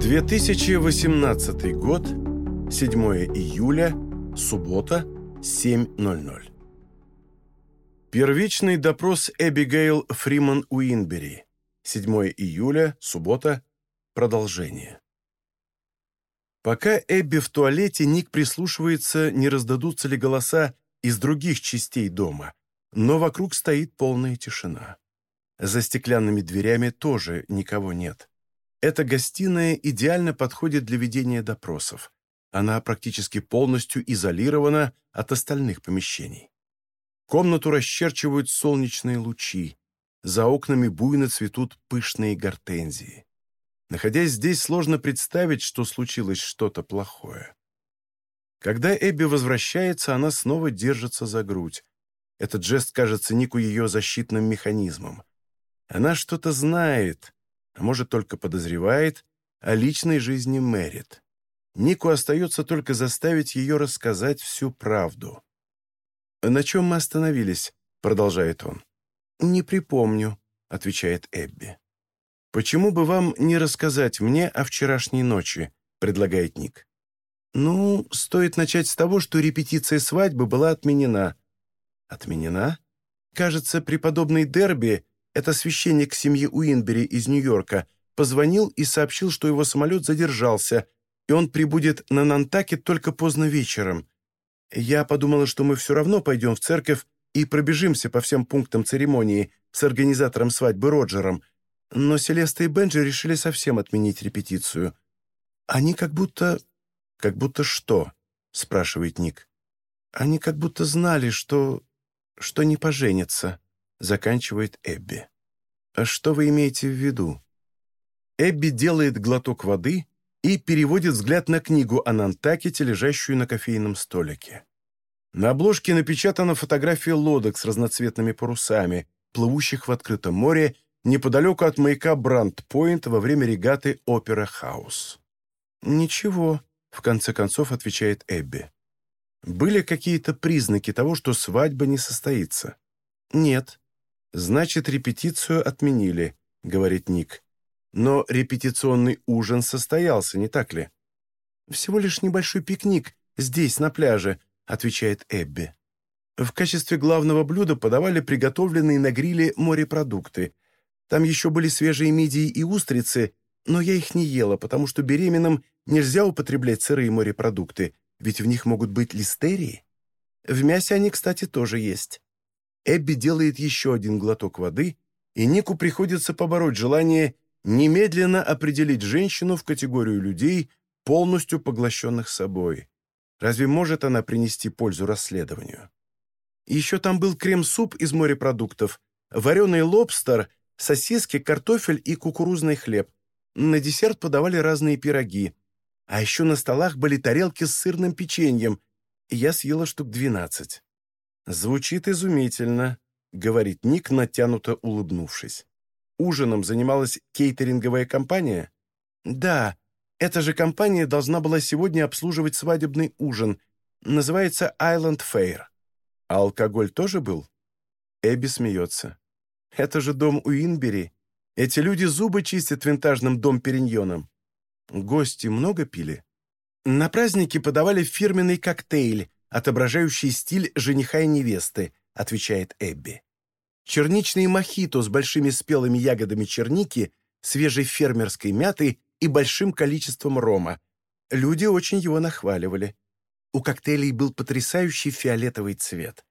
2018 год, 7 июля, суббота, 7.00. Первичный допрос Эбигейл Фриман Уинбери. 7 июля, суббота, продолжение. Пока Эбби в туалете, Ник прислушивается, не раздадутся ли голоса из других частей дома, но вокруг стоит полная тишина. За стеклянными дверями тоже никого нет. Эта гостиная идеально подходит для ведения допросов. Она практически полностью изолирована от остальных помещений. Комнату расчерчивают солнечные лучи. За окнами буйно цветут пышные гортензии. Находясь здесь, сложно представить, что случилось что-то плохое. Когда Эбби возвращается, она снова держится за грудь. Этот жест кажется Нику ее защитным механизмом. Она что-то знает, а может, только подозревает, о личной жизни Мэрит. Нику остается только заставить ее рассказать всю правду. «На чем мы остановились?» — продолжает он. «Не припомню», — отвечает Эбби. «Почему бы вам не рассказать мне о вчерашней ночи?» — предлагает Ник. «Ну, стоит начать с того, что репетиция свадьбы была отменена». «Отменена?» Кажется, преподобный Дерби, это священник семьи Уинбери из Нью-Йорка, позвонил и сообщил, что его самолет задержался, и он прибудет на Нантакет только поздно вечером. Я подумала, что мы все равно пойдем в церковь и пробежимся по всем пунктам церемонии с организатором свадьбы Роджером, но Селеста и Бенджи решили совсем отменить репетицию. Они как будто... «Как будто что?» — спрашивает Ник. «Они как будто знали, что... что не поженятся», — заканчивает Эбби. «А что вы имеете в виду?» Эбби делает глоток воды и переводит взгляд на книгу о Нантакете, лежащую на кофейном столике. На обложке напечатана фотография лодок с разноцветными парусами, плывущих в открытом море неподалеку от маяка Брандпойнт во время регаты «Опера Хаус». «Ничего», — в конце концов отвечает Эбби. «Были какие-то признаки того, что свадьба не состоится?» «Нет». «Значит, репетицию отменили», — говорит Ник. «Но репетиционный ужин состоялся, не так ли?» «Всего лишь небольшой пикник здесь, на пляже», — отвечает Эбби. В качестве главного блюда подавали приготовленные на гриле морепродукты — там еще были свежие мидии и устрицы, но я их не ела, потому что беременным нельзя употреблять сырые морепродукты, ведь в них могут быть листерии. В мясе они, кстати, тоже есть. Эбби делает еще один глоток воды, и Нику приходится побороть желание немедленно определить женщину в категорию людей, полностью поглощенных собой. Разве может она принести пользу расследованию? Еще там был крем-суп из морепродуктов, вареный лобстер сосиски, картофель и кукурузный хлеб. На десерт подавали разные пироги. А еще на столах были тарелки с сырным печеньем, и я съела штук двенадцать. «Звучит изумительно», — говорит Ник, натянуто улыбнувшись. «Ужином занималась кейтеринговая компания?» «Да, эта же компания должна была сегодня обслуживать свадебный ужин. Называется Island Fair. А алкоголь тоже был?» Эбби смеется. Это же дом Уинбери. Эти люди зубы чистят винтажным дом Периньоном. Гости много пили? На празднике подавали фирменный коктейль, отображающий стиль жениха и невесты, отвечает Эбби. Черничный мохито с большими спелыми ягодами черники, свежей фермерской мяты и большим количеством рома. Люди очень его нахваливали. У коктейлей был потрясающий фиолетовый цвет.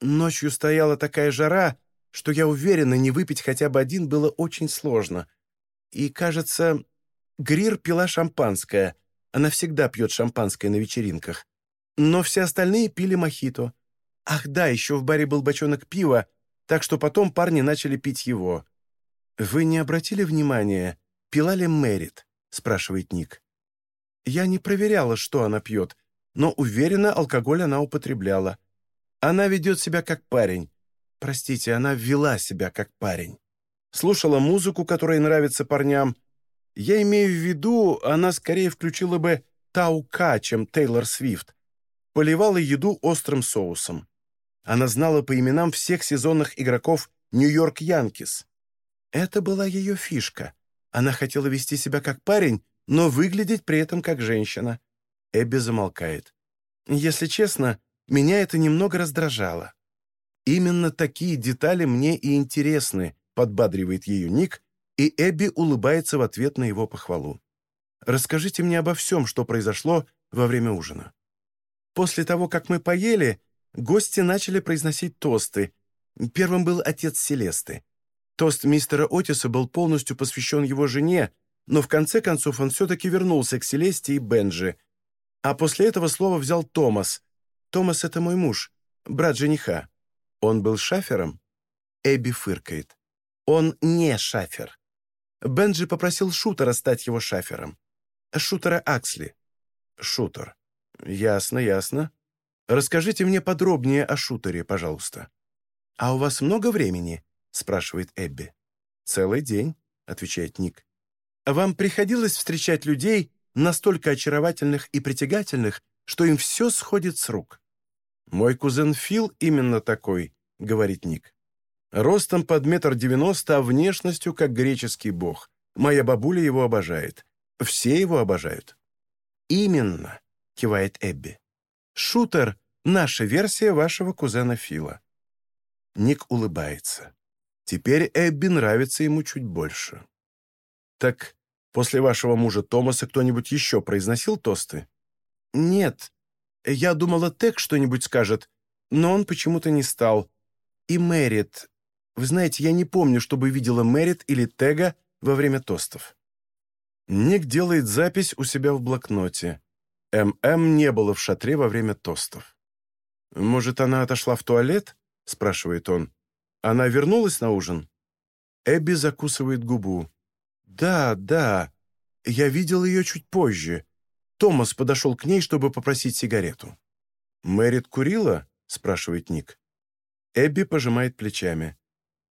Ночью стояла такая жара, что я уверена, не выпить хотя бы один было очень сложно. И, кажется, Грир пила шампанское. Она всегда пьет шампанское на вечеринках. Но все остальные пили мохито. Ах да, еще в баре был бочонок пива, так что потом парни начали пить его. «Вы не обратили внимания, пила ли Мэрит?» — спрашивает Ник. «Я не проверяла, что она пьет, но уверена, алкоголь она употребляла. Она ведет себя как парень. Простите, она вела себя как парень. Слушала музыку, которая нравится парням. Я имею в виду, она скорее включила бы Таука, чем Тейлор Свифт. Поливала еду острым соусом. Она знала по именам всех сезонных игроков Нью-Йорк Янкис. Это была ее фишка. Она хотела вести себя как парень, но выглядеть при этом как женщина». Эбби замолкает. «Если честно, меня это немного раздражало». «Именно такие детали мне и интересны», — подбадривает ее Ник, и Эбби улыбается в ответ на его похвалу. «Расскажите мне обо всем, что произошло во время ужина». После того, как мы поели, гости начали произносить тосты. Первым был отец Селесты. Тост мистера Отиса был полностью посвящен его жене, но в конце концов он все-таки вернулся к Селесте и Бенджи. А после этого слово взял Томас. Томас — это мой муж, брат жениха. Он был шафером? Эбби фыркает. Он не шафер. Бенджи попросил Шутера стать его шафером. Шутера Аксли. Шутер. Ясно, ясно. Расскажите мне подробнее о Шутере, пожалуйста. А у вас много времени? спрашивает Эбби. Целый день, отвечает Ник. Вам приходилось встречать людей, настолько очаровательных и притягательных, что им все сходит с рук? Мой кузен Фил именно такой, говорит Ник. Ростом под метр девяносто, а внешностью как греческий бог. Моя бабуля его обожает. Все его обожают. Именно, кивает Эбби. Шутер — наша версия вашего кузена Фила. Ник улыбается. Теперь Эбби нравится ему чуть больше. Так после вашего мужа Томаса кто-нибудь еще произносил тосты? Нет. Я думала, Тек что-нибудь скажет, но он почему-то не стал. И Мэрит, вы знаете, я не помню, чтобы видела Мэрит или Тега во время тостов. Ник делает запись у себя в блокноте. ММ не было в шатре во время тостов. «Может, она отошла в туалет?» — спрашивает он. «Она вернулась на ужин?» Эбби закусывает губу. «Да, да. Я видел ее чуть позже. Томас подошел к ней, чтобы попросить сигарету». «Мэрит курила?» — спрашивает Ник. Эбби пожимает плечами.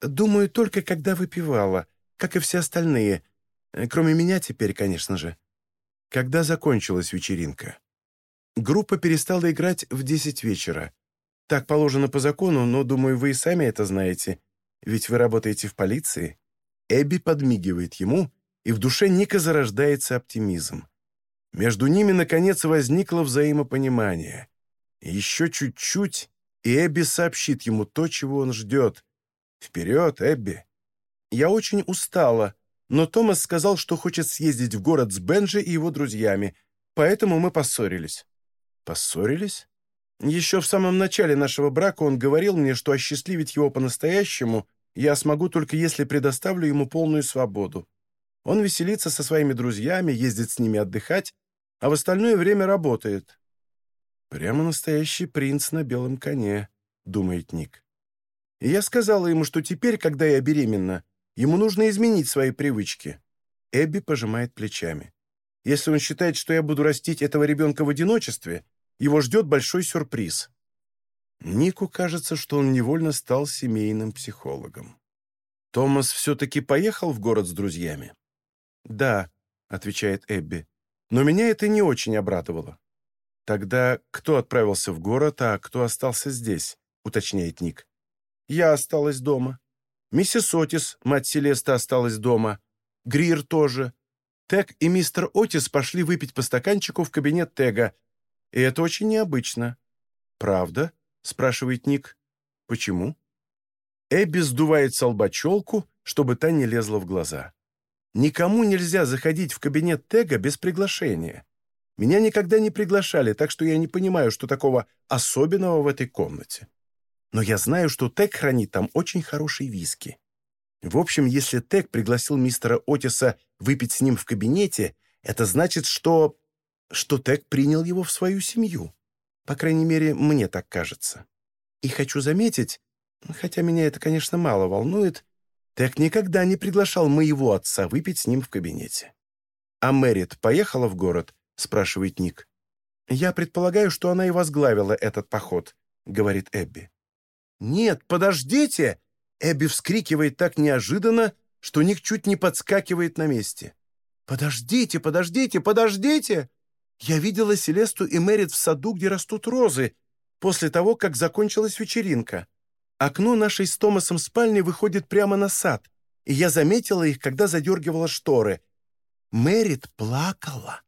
Думаю, только когда выпивала, как и все остальные. Кроме меня теперь, конечно же. Когда закончилась вечеринка? Группа перестала играть в десять вечера. Так положено по закону, но, думаю, вы и сами это знаете. Ведь вы работаете в полиции. Эбби подмигивает ему, и в душе Ника зарождается оптимизм. Между ними, наконец, возникло взаимопонимание. Еще чуть-чуть, и Эбби сообщит ему то, чего он ждет, «Вперед, Эбби!» «Я очень устала, но Томас сказал, что хочет съездить в город с Бенджи и его друзьями, поэтому мы поссорились». «Поссорились?» «Еще в самом начале нашего брака он говорил мне, что осчастливить его по-настоящему я смогу только если предоставлю ему полную свободу. Он веселится со своими друзьями, ездит с ними отдыхать, а в остальное время работает». «Прямо настоящий принц на белом коне», — думает Ник. И я сказала ему, что теперь, когда я беременна, ему нужно изменить свои привычки. Эбби пожимает плечами. Если он считает, что я буду растить этого ребенка в одиночестве, его ждет большой сюрприз. Нику кажется, что он невольно стал семейным психологом. Томас все-таки поехал в город с друзьями? «Да», — отвечает Эбби, — «но меня это не очень обрадовало». «Тогда кто отправился в город, а кто остался здесь?» — уточняет Ник. Я осталась дома. Миссис Отис, мать Селеста, осталась дома. Грир тоже. Тег и мистер Отис пошли выпить по стаканчику в кабинет Тега. И это очень необычно. «Правда?» — спрашивает Ник. «Почему?» Эбби сдувает с чтобы та не лезла в глаза. «Никому нельзя заходить в кабинет Тега без приглашения. Меня никогда не приглашали, так что я не понимаю, что такого особенного в этой комнате но я знаю, что Тек хранит там очень хорошие виски. В общем, если Тек пригласил мистера Отиса выпить с ним в кабинете, это значит, что... что Тек принял его в свою семью. По крайней мере, мне так кажется. И хочу заметить, хотя меня это, конечно, мало волнует, Тек никогда не приглашал моего отца выпить с ним в кабинете. «А Мэрит поехала в город?» — спрашивает Ник. «Я предполагаю, что она и возглавила этот поход», — говорит Эбби. «Нет, подождите!» Эбби вскрикивает так неожиданно, что Ник чуть не подскакивает на месте. «Подождите, подождите, подождите!» Я видела Селесту и Мэрит в саду, где растут розы, после того, как закончилась вечеринка. Окно нашей с Томасом спальни выходит прямо на сад, и я заметила их, когда задергивала шторы. Мэрит плакала.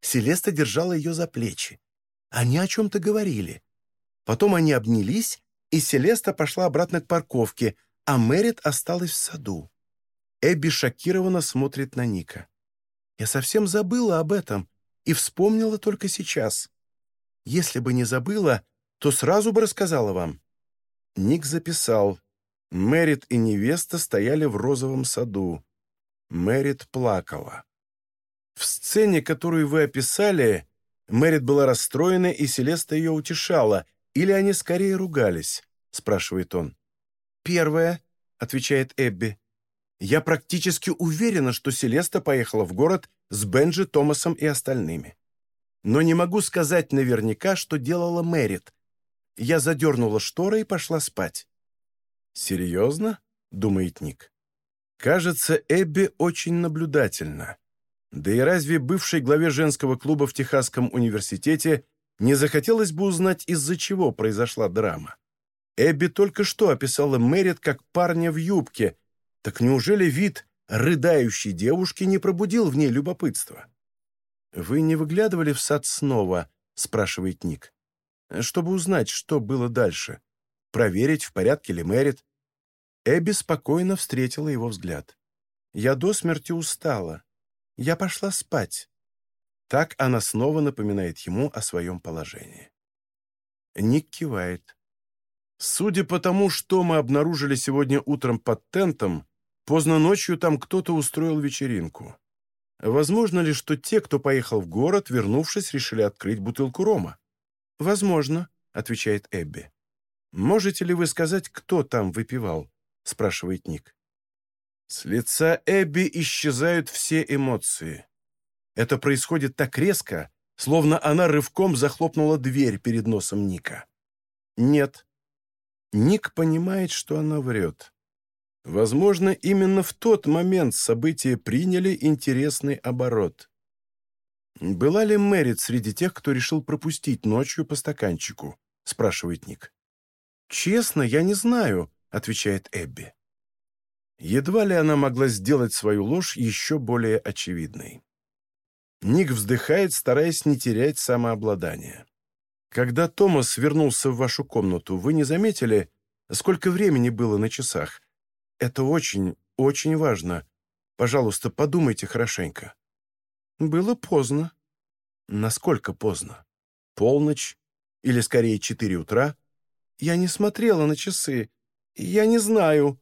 Селеста держала ее за плечи. Они о чем-то говорили. Потом они обнялись, и Селеста пошла обратно к парковке, а Мэрит осталась в саду. Эбби шокированно смотрит на Ника. «Я совсем забыла об этом и вспомнила только сейчас. Если бы не забыла, то сразу бы рассказала вам». Ник записал. Мэрит и невеста стояли в розовом саду. Мэрит плакала. В сцене, которую вы описали, Мэрит была расстроена, и Селеста ее утешала, или они скорее ругались?» — спрашивает он. «Первое», — отвечает Эбби. «Я практически уверена, что Селеста поехала в город с Бенджи, Томасом и остальными. Но не могу сказать наверняка, что делала Мэрит. Я задернула шторы и пошла спать». «Серьезно?» — думает Ник. «Кажется, Эбби очень наблюдательна. Да и разве бывшей главе женского клуба в Техасском университете не захотелось бы узнать, из-за чего произошла драма? Эбби только что описала Мэрит как парня в юбке. Так неужели вид рыдающей девушки не пробудил в ней любопытство? «Вы не выглядывали в сад снова?» — спрашивает Ник. «Чтобы узнать, что было дальше. Проверить, в порядке ли Мэрит». Эбби спокойно встретила его взгляд. «Я до смерти устала. Я пошла спать». Так она снова напоминает ему о своем положении. Ник кивает. Судя по тому, что мы обнаружили сегодня утром под тентом, поздно ночью там кто-то устроил вечеринку. Возможно ли, что те, кто поехал в город, вернувшись, решили открыть бутылку рома? «Возможно», — отвечает Эбби. «Можете ли вы сказать, кто там выпивал?» — спрашивает Ник. С лица Эбби исчезают все эмоции. Это происходит так резко, словно она рывком захлопнула дверь перед носом Ника. Нет. Ник понимает, что она врет. Возможно, именно в тот момент события приняли интересный оборот. «Была ли Мэрит среди тех, кто решил пропустить ночью по стаканчику?» — спрашивает Ник. «Честно, я не знаю», — отвечает Эбби. Едва ли она могла сделать свою ложь еще более очевидной. Ник вздыхает, стараясь не терять самообладание. Когда Томас вернулся в вашу комнату, вы не заметили, сколько времени было на часах? Это очень, очень важно. Пожалуйста, подумайте хорошенько. Было поздно. Насколько поздно? Полночь? Или скорее четыре утра? Я не смотрела на часы. Я не знаю.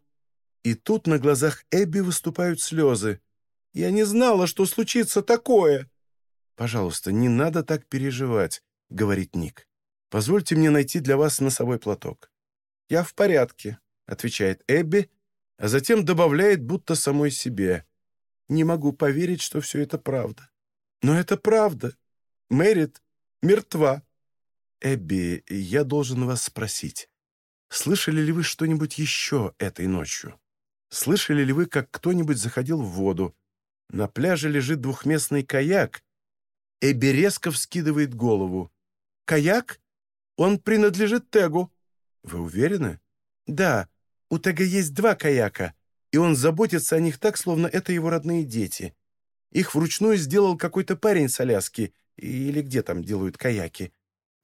И тут на глазах Эбби выступают слезы. «Я не знала, что случится такое!» «Пожалуйста, не надо так переживать», — говорит Ник. «Позвольте мне найти для вас носовой платок». «Я в порядке», — отвечает Эбби, а затем добавляет, будто самой себе. «Не могу поверить, что все это правда». «Но это правда. Мэрит мертва». «Эбби, я должен вас спросить, слышали ли вы что-нибудь еще этой ночью?» Слышали ли вы, как кто-нибудь заходил в воду? На пляже лежит двухместный каяк. Эбби резко вскидывает голову. «Каяк? Он принадлежит Тегу». «Вы уверены?» «Да. У Тега есть два каяка, и он заботится о них так, словно это его родные дети. Их вручную сделал какой-то парень с Аляски, или где там делают каяки.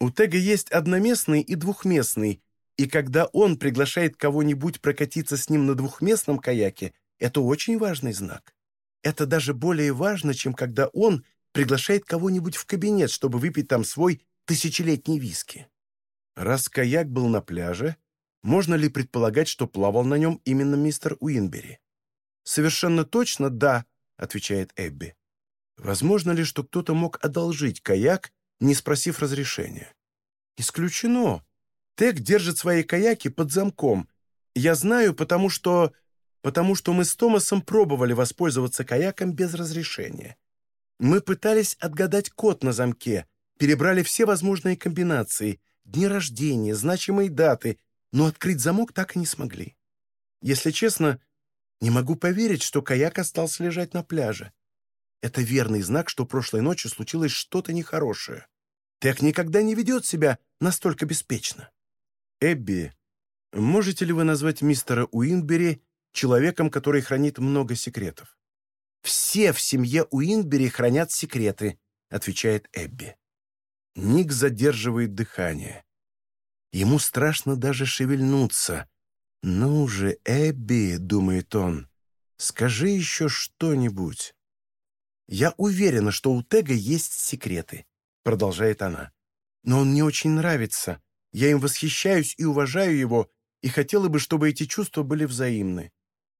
У Тега есть одноместный и двухместный, и когда он приглашает кого-нибудь прокатиться с ним на двухместном каяке, это очень важный знак. Это даже более важно, чем когда он приглашает кого-нибудь в кабинет, чтобы выпить там свой тысячелетний виски. Раз каяк был на пляже, можно ли предполагать, что плавал на нем именно мистер Уинбери? «Совершенно точно да», — отвечает Эбби. «Возможно ли, что кто-то мог одолжить каяк, не спросив разрешения?» «Исключено», Тек держит свои каяки под замком. Я знаю, потому что... потому что мы с Томасом пробовали воспользоваться каяком без разрешения. Мы пытались отгадать код на замке, перебрали все возможные комбинации, дни рождения, значимые даты, но открыть замок так и не смогли. Если честно, не могу поверить, что каяк остался лежать на пляже. Это верный знак, что прошлой ночью случилось что-то нехорошее. Тек никогда не ведет себя настолько беспечно. «Эбби, можете ли вы назвать мистера Уинбери человеком, который хранит много секретов?» «Все в семье Уинбери хранят секреты», — отвечает Эбби. Ник задерживает дыхание. Ему страшно даже шевельнуться. «Ну же, Эбби», — думает он, — «скажи еще что-нибудь». «Я уверена, что у Тега есть секреты», — продолжает она. «Но он мне очень нравится. Я им восхищаюсь и уважаю его, и хотела бы, чтобы эти чувства были взаимны.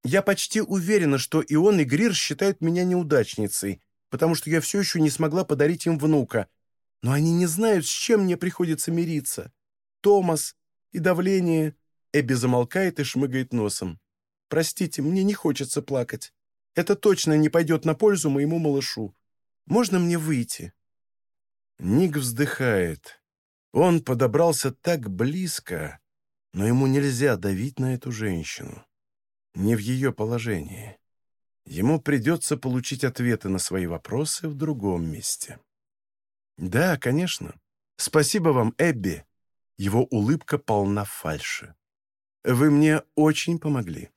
Я почти уверена, что и он, и Грир считают меня неудачницей, потому что я все еще не смогла подарить им внука. Но они не знают, с чем мне приходится мириться. Томас и давление...» Эбби замолкает и шмыгает носом. «Простите, мне не хочется плакать. Это точно не пойдет на пользу моему малышу. Можно мне выйти?» Ник вздыхает. Он подобрался так близко, но ему нельзя давить на эту женщину. Не в ее положении. Ему придется получить ответы на свои вопросы в другом месте. «Да, конечно. Спасибо вам, Эбби». Его улыбка полна фальши. «Вы мне очень помогли».